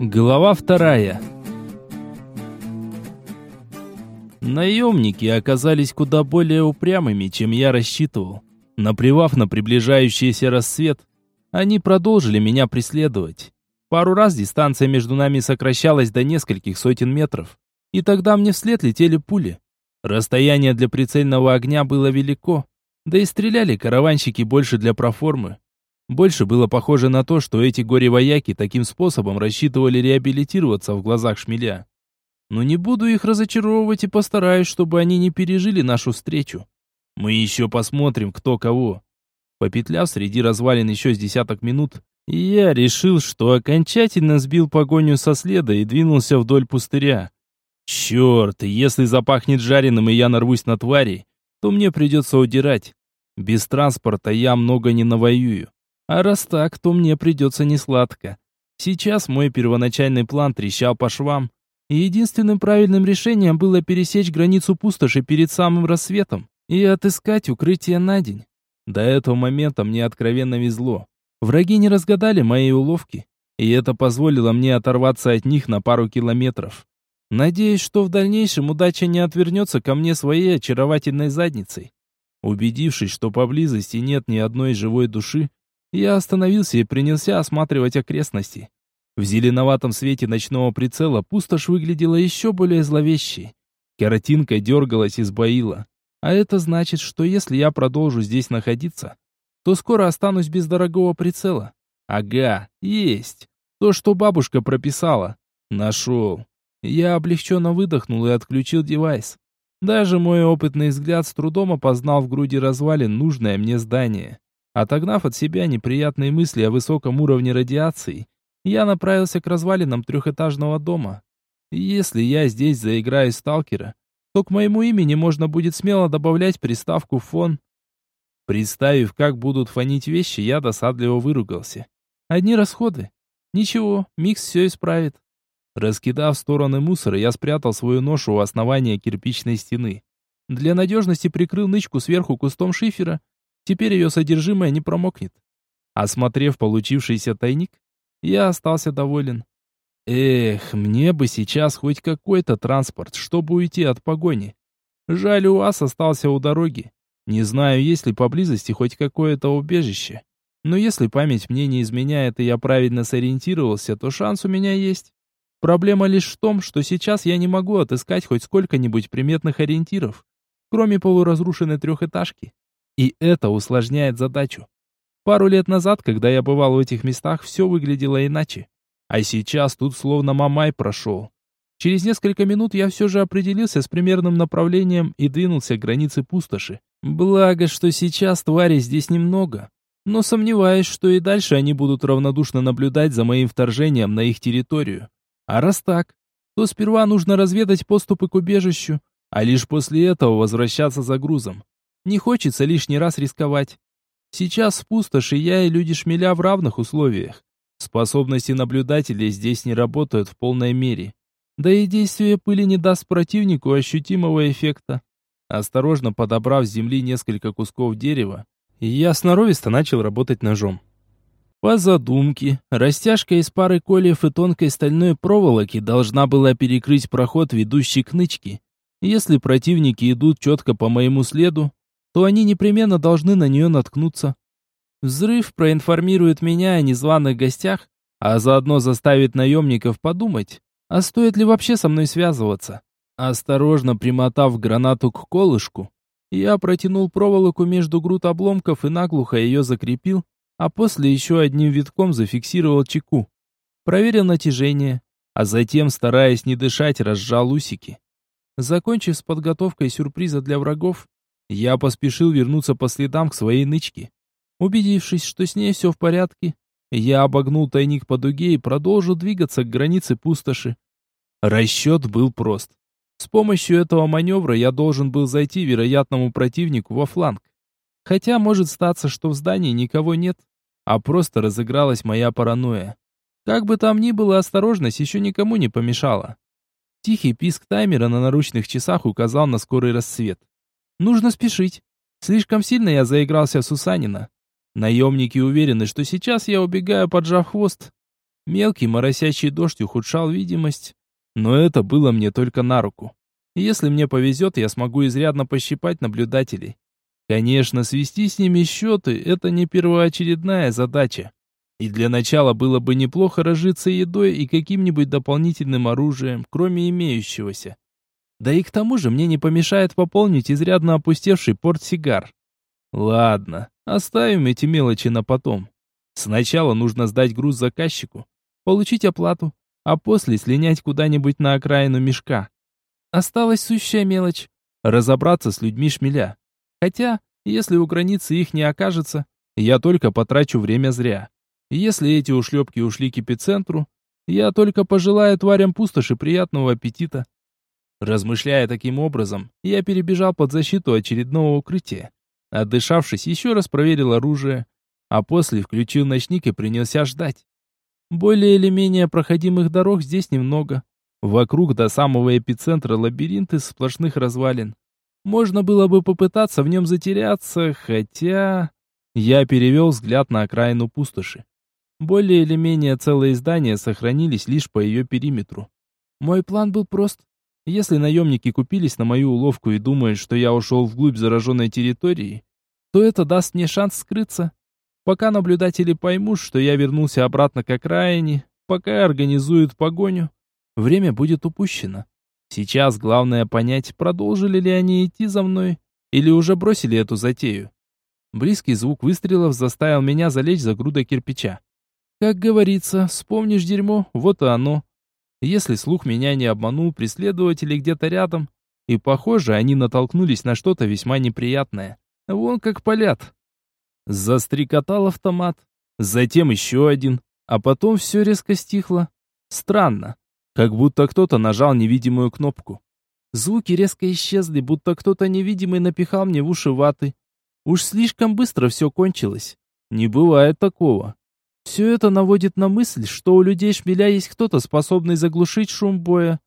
Глава вторая. Наемники оказались куда более упрямыми, чем я рассчитывал. Наплевав на приближающийся рассвет, они продолжили меня преследовать. Пару раз дистанция между нами сокращалась до нескольких сотен метров, и тогда мне вслед летели пули. Расстояние для прицельного огня было велико, да и стреляли караванщики больше для проформы. Больше было похоже на то, что эти горе-вояки таким способом рассчитывали реабилитироваться в глазах шмеля. Но не буду их разочаровывать и постараюсь, чтобы они не пережили нашу встречу. Мы еще посмотрим, кто кого. Попетляв среди развалин еще с десяток минут, я решил, что окончательно сбил погоню со следа и двинулся вдоль пустыря. Черт, если запахнет жареным и я нарвусь на твари, то мне придется удирать. Без транспорта я много не навоюю. А раз так, то мне придется несладко. Сейчас мой первоначальный план трещал по швам, и единственным правильным решением было пересечь границу пустоши перед самым рассветом и отыскать укрытие на день. До этого момента мне откровенно везло. Враги не разгадали мои уловки, и это позволило мне оторваться от них на пару километров. Надеюсь, что в дальнейшем удача не отвернется ко мне своей очаровательной задницей. Убедившись, что поблизости нет ни одной живой души, я остановился и принялся осматривать окрестности. В зеленоватом свете ночного прицела пустошь выглядела еще более зловещей. Картинка дергалась и сбоила. А это значит, что если я продолжу здесь находиться, то скоро останусь без дорогого прицела. Ага, есть. То, что бабушка прописала. Нашел. Я облегченно выдохнул и отключил девайс. Даже мой опытный взгляд с трудом опознал в груди развалин нужное мне здание. Отогнав от себя неприятные мысли о высоком уровне радиации, я направился к развалинам трехэтажного дома. Если я здесь заиграю сталкера, то к моему имени можно будет смело добавлять приставку «фон». Представив, как будут фонить вещи, я досадливо выругался. Одни расходы. Ничего, микс все исправит. Раскидав в стороны мусора, я спрятал свою ношу у основания кирпичной стены. Для надежности прикрыл нычку сверху кустом шифера Теперь ее содержимое не промокнет. Осмотрев получившийся тайник, я остался доволен. Эх, мне бы сейчас хоть какой-то транспорт, чтобы уйти от погони. Жаль, УАЗ остался у дороги. Не знаю, есть ли поблизости хоть какое-то убежище. Но если память мне не изменяет и я правильно сориентировался, то шанс у меня есть. Проблема лишь в том, что сейчас я не могу отыскать хоть сколько-нибудь приметных ориентиров, кроме полуразрушенной трехэтажки. И это усложняет задачу. Пару лет назад, когда я бывал в этих местах, все выглядело иначе. А сейчас тут словно мамай прошел. Через несколько минут я все же определился с примерным направлением и двинулся к границе пустоши. Благо, что сейчас тварей здесь немного. Но сомневаюсь, что и дальше они будут равнодушно наблюдать за моим вторжением на их территорию. А раз так, то сперва нужно разведать поступы к убежищу, а лишь после этого возвращаться за грузом. Не хочется лишний раз рисковать. Сейчас в пустоши я и люди шмеля в равных условиях. Способности наблюдателей здесь не работают в полной мере. Да и действие пыли не даст противнику ощутимого эффекта. Осторожно подобрав с земли несколько кусков дерева, я сноровисто начал работать ножом. По задумке, растяжка из пары кольев и тонкой стальной проволоки должна была перекрыть проход, ведущий к нычке. Если противники идут четко по моему следу, то они непременно должны на нее наткнуться. Взрыв проинформирует меня о незваных гостях, а заодно заставит наемников подумать, а стоит ли вообще со мной связываться. Осторожно примотав гранату к колышку, я протянул проволоку между груд обломков и наглухо ее закрепил, а после еще одним витком зафиксировал чеку. Проверил натяжение, а затем, стараясь не дышать, разжал усики. Закончив с подготовкой сюрприза для врагов, я поспешил вернуться по следам к своей нычке. Убедившись, что с ней все в порядке, я обогнул тайник по дуге и продолжил двигаться к границе пустоши. Расчет был прост. С помощью этого маневра я должен был зайти вероятному противнику во фланг. Хотя может статься, что в здании никого нет, а просто разыгралась моя паранойя. Как бы там ни было, осторожность еще никому не помешала. Тихий писк таймера на наручных часах указал на скорый рассвет. Нужно спешить. Слишком сильно я заигрался с Усанина. Наемники уверены, что сейчас я убегаю, поджав хвост. Мелкий моросящий дождь ухудшал видимость, но это было мне только на руку. Если мне повезет, я смогу изрядно пощипать наблюдателей. Конечно, свести с ними счеты – это не первоочередная задача. И для начала было бы неплохо разжиться едой и каким-нибудь дополнительным оружием, кроме имеющегося. Да и к тому же мне не помешает пополнить изрядно опустевший портсигар. Ладно, оставим эти мелочи на потом. Сначала нужно сдать груз заказчику, получить оплату, а после слинять куда-нибудь на окраину мешка. Осталась сущая мелочь — разобраться с людьми шмеля. Хотя, если у границы их не окажется, я только потрачу время зря. Если эти ушлепки ушли к эпицентру, я только пожелаю тварям пустоши приятного аппетита. Размышляя таким образом, я перебежал под защиту очередного укрытия. Отдышавшись, еще раз проверил оружие, а после включил ночник и принялся ждать. Более или менее проходимых дорог здесь немного. Вокруг до самого эпицентра лабиринт из сплошных развалин. Можно было бы попытаться в нем затеряться, хотя... Я перевел взгляд на окраину пустоши. Более или менее целые здания сохранились лишь по ее периметру. Мой план был прост. Если наемники купились на мою уловку и думают, что я ушел вглубь зараженной территории, то это даст мне шанс скрыться. Пока наблюдатели поймут, что я вернулся обратно к окраине, пока организуют погоню, время будет упущено. Сейчас главное понять, продолжили ли они идти за мной, или уже бросили эту затею. Близкий звук выстрелов заставил меня залечь за грудой кирпича. Как говорится, вспомнишь дерьмо, вот и оно. Если слух меня не обманул, преследователи где-то рядом, и, похоже, они натолкнулись на что-то весьма неприятное. Вон как палят. Застрекотал автомат. Затем еще один. А потом все резко стихло. Странно. Как будто кто-то нажал невидимую кнопку. Звуки резко исчезли, будто кто-то невидимый напихал мне в уши ваты. Уж слишком быстро все кончилось. Не бывает такого. Все это наводит на мысль, что у людей шмеля есть кто-то, способный заглушить шум боя.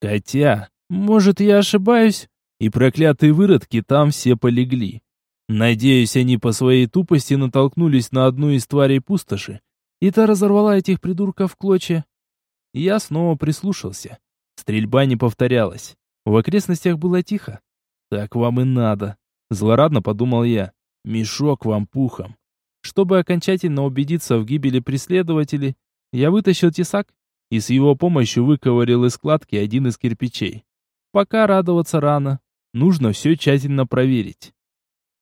Хотя, может, я ошибаюсь, и проклятые выродки там все полегли. Надеюсь, они по своей тупости натолкнулись на одну из тварей пустоши, и та разорвала этих придурков в клочья. Я снова прислушался. Стрельба не повторялась. В окрестностях было тихо. Так вам и надо. Злорадно подумал я. Мешок вам пухом. Чтобы окончательно убедиться в гибели преследователей, я вытащил тесак и с его помощью выковырял из складки один из кирпичей. Пока радоваться рано. Нужно все тщательно проверить.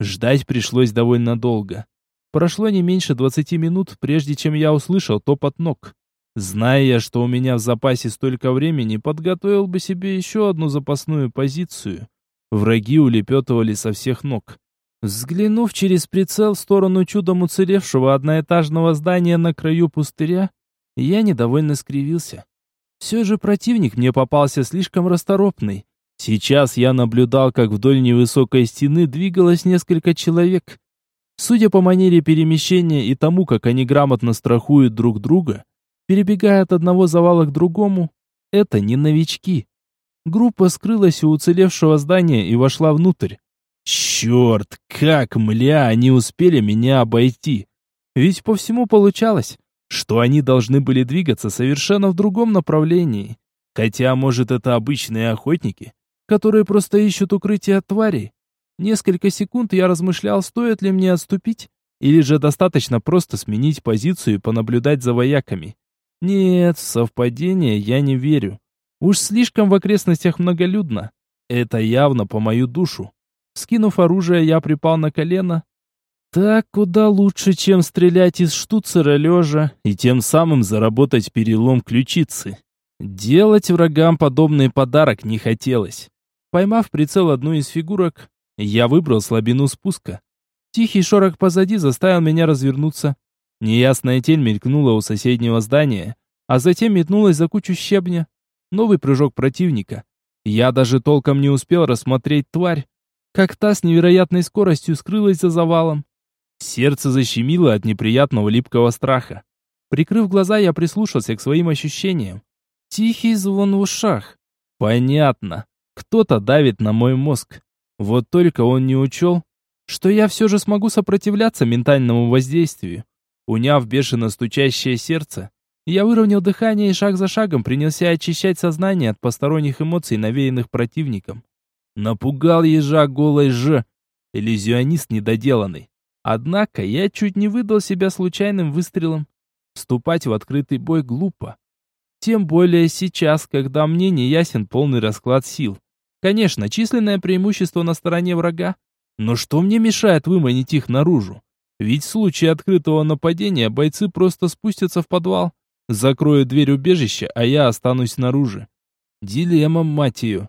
Ждать пришлось довольно долго. Прошло не меньше двадцати минут, прежде чем я услышал топот ног. Зная я, что у меня в запасе столько времени, подготовил бы себе еще одну запасную позицию. Враги улепетывали со всех ног. Взглянув через прицел в сторону чудом уцелевшего одноэтажного здания на краю пустыря, я недовольно скривился. Все же противник мне попался слишком расторопный. Сейчас я наблюдал, как вдоль невысокой стены двигалось несколько человек. Судя по манере перемещения и тому, как они грамотно страхуют друг друга, перебегая от одного завала к другому, это не новички. Группа скрылась у уцелевшего здания и вошла внутрь. Черт, как, мля, они успели меня обойти. Ведь по всему получалось, что они должны были двигаться совершенно в другом направлении. Хотя, может, это обычные охотники, которые просто ищут укрытие от тварей. Несколько секунд я размышлял, стоит ли мне отступить, или же достаточно просто сменить позицию и понаблюдать за вояками. Нет, совпадение я не верю. Уж слишком в окрестностях многолюдно. Это явно по мою душу. Скинув оружие, я припал на колено. Так куда лучше, чем стрелять из штуцера лежа и тем самым заработать перелом ключицы. Делать врагам подобный подарок не хотелось. Поймав прицел одну из фигурок, я выбрал слабину спуска. Тихий шорох позади заставил меня развернуться. Неясная тень мелькнула у соседнего здания, а затем метнулась за кучу щебня. Новый прыжок противника. Я даже толком не успел рассмотреть тварь, как та с невероятной скоростью скрылась за завалом. Сердце защемило от неприятного липкого страха. Прикрыв глаза, я прислушался к своим ощущениям. Тихий звон в ушах. Понятно. Кто-то давит на мой мозг. Вот только он не учел, что я все же смогу сопротивляться ментальному воздействию. Уняв бешено стучащее сердце, Я выровнял дыхание и шаг за шагом принялся очищать сознание от посторонних эмоций, навеянных противником. Напугал ежа голой ж. Иллюзионист недоделанный. Однако я чуть не выдал себя случайным выстрелом. Вступать в открытый бой глупо. Тем более сейчас, когда мне не ясен полный расклад сил. Конечно, численное преимущество на стороне врага. Но что мне мешает выманить их наружу? Ведь в случае открытого нападения бойцы просто спустятся в подвал, закроют дверь убежища, а я останусь снаружи. Дилемма, мать ее.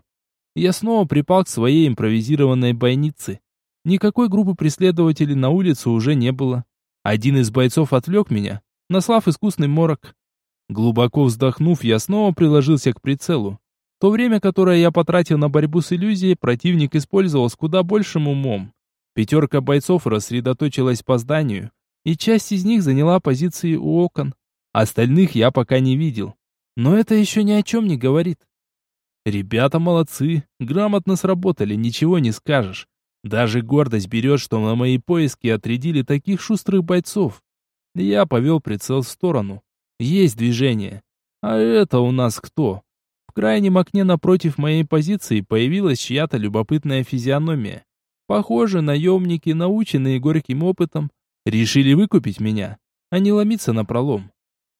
Я снова припал к своей импровизированной бойнице. Никакой группы преследователей на улице уже не было. Один из бойцов отвлек меня, наслав искусный морок. Глубоко вздохнув, я снова приложился к прицелу. То время, которое я потратил на борьбу с иллюзией, противник использовал с куда большим умом. Пятерка бойцов рассредоточилась по зданию, и часть из них заняла позиции у окон. Остальных я пока не видел. Но это еще ни о чем не говорит. Ребята молодцы, грамотно сработали, ничего не скажешь. Даже гордость берет, что на мои поиски отрядили таких шустрых бойцов. Я повел прицел в сторону. Есть движение. А это у нас кто? В крайнем окне напротив моей позиции появилась чья-то любопытная физиономия. Похоже, наемники, наученные горьким опытом, решили выкупить меня, а не ломиться на пролом.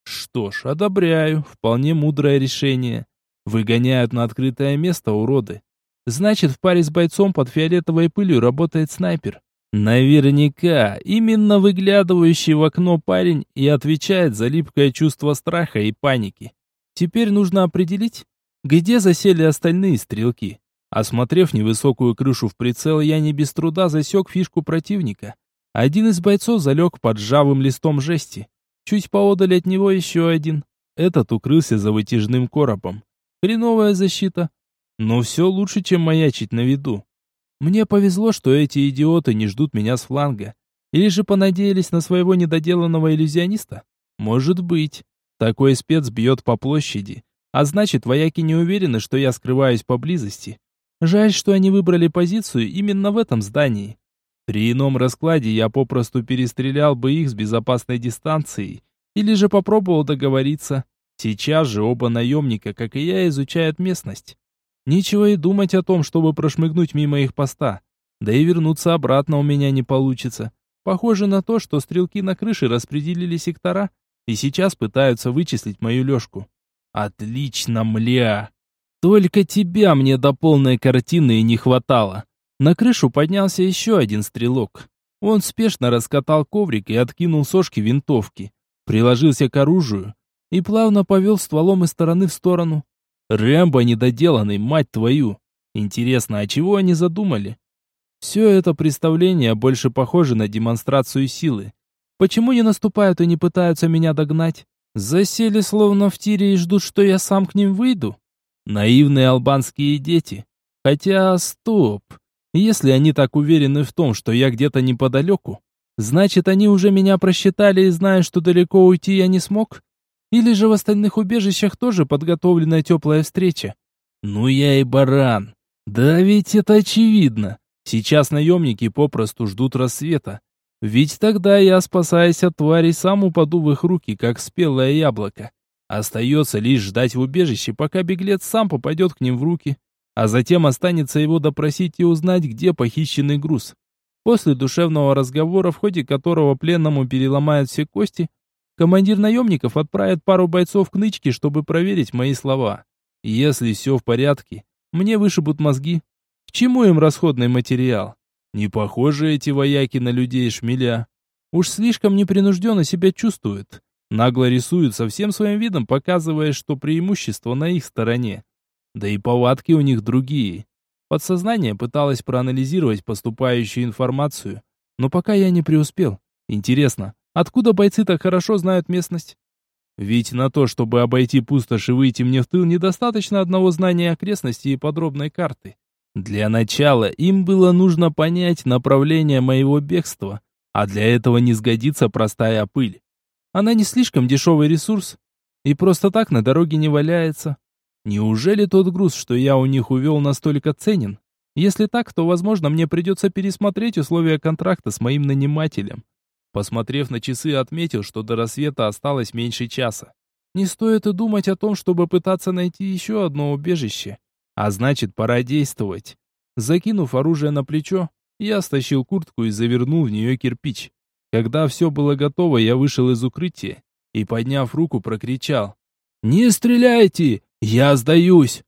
Что ж, одобряю, вполне мудрое решение. Выгоняют на открытое место уроды. Значит, в паре с бойцом под фиолетовой пылью работает снайпер. Наверняка, именно выглядывающий в окно парень и отвечает за липкое чувство страха и паники. Теперь нужно определить, где засели остальные стрелки. Осмотрев невысокую крышу в прицел, я не без труда засек фишку противника. Один из бойцов залег под ржавым листом жести. Чуть поодаль от него еще один. Этот укрылся за вытяжным коробом. Хреновая защита. Но все лучше, чем маячить на виду. Мне повезло, что эти идиоты не ждут меня с фланга. Или же понадеялись на своего недоделанного иллюзиониста? Может быть. Такой спец бьет по площади. А значит, вояки не уверены, что я скрываюсь поблизости. Жаль, что они выбрали позицию именно в этом здании. При ином раскладе я попросту перестрелял бы их с безопасной дистанцией, или же попробовал договориться. Сейчас же оба наемника, как и я, изучают местность. Нечего и думать о том, чтобы прошмыгнуть мимо их поста. Да и вернуться обратно у меня не получится. Похоже на то, что стрелки на крыше распределили сектора и сейчас пытаются вычислить мою лёжку. Отлично, мля! Только тебя мне до полной картины и не хватало. На крышу поднялся еще один стрелок. Он спешно раскатал коврик и откинул сошки винтовки. Приложился к оружию и плавно повел стволом из стороны в сторону. Рэмбо недоделанный, мать твою. Интересно, а чего они задумали? Все это представление больше похоже на демонстрацию силы. Почему не наступают и не пытаются меня догнать? Засели словно в тире и ждут, что я сам к ним выйду? Наивные албанские дети. Хотя, стоп. Если они так уверены в том, что я где-то неподалеку, значит, они уже меня просчитали и знают, что далеко уйти я не смог? Или же в остальных убежищах тоже подготовлена теплая встреча? Ну я и баран. Да ведь это очевидно. Сейчас наемники попросту ждут рассвета. Ведь тогда я, спасаясь от тварей, сам упаду в их руки, как спелое яблоко. Остается лишь ждать в убежище, пока беглец сам попадет к ним в руки, а затем останется его допросить и узнать, где похищенный груз. После душевного разговора, в ходе которого пленному переломают все кости, командир наемников отправит пару бойцов к нычке, чтобы проверить мои слова. Если все в порядке, мне вышибут мозги. К чему им расходный материал? Не похожи эти вояки на людей шмеля. Уж слишком непринужденно себя чувствуют. Нагло рисуют со всем своим видом, показывая, что преимущество на их стороне. Да и повадки у них другие. Подсознание пыталось проанализировать поступающую информацию, но пока я не преуспел. Интересно, откуда бойцы так хорошо знают местность? Ведь на то, чтобы обойти пустошь и выйти мне в тыл, недостаточно одного знания окрестности и подробной карты. Для начала им было нужно понять направление моего бегства, а для этого не сгодится простая пыль. Она не слишком дешевый ресурс и просто так на дороге не валяется. Неужели тот груз, что я у них увел, настолько ценен? Если так, то, возможно, мне придется пересмотреть условия контракта с моим нанимателем. Посмотрев на часы, отметил, что до рассвета осталось меньше часа. Не стоит и думать о том, чтобы пытаться найти еще одно убежище. А значит, пора действовать. Закинув оружие на плечо, я стащил куртку и завернул в нее кирпич. Когда все было готово, я вышел из укрытия и, подняв руку, прокричал. «Не стреляйте! Я сдаюсь!»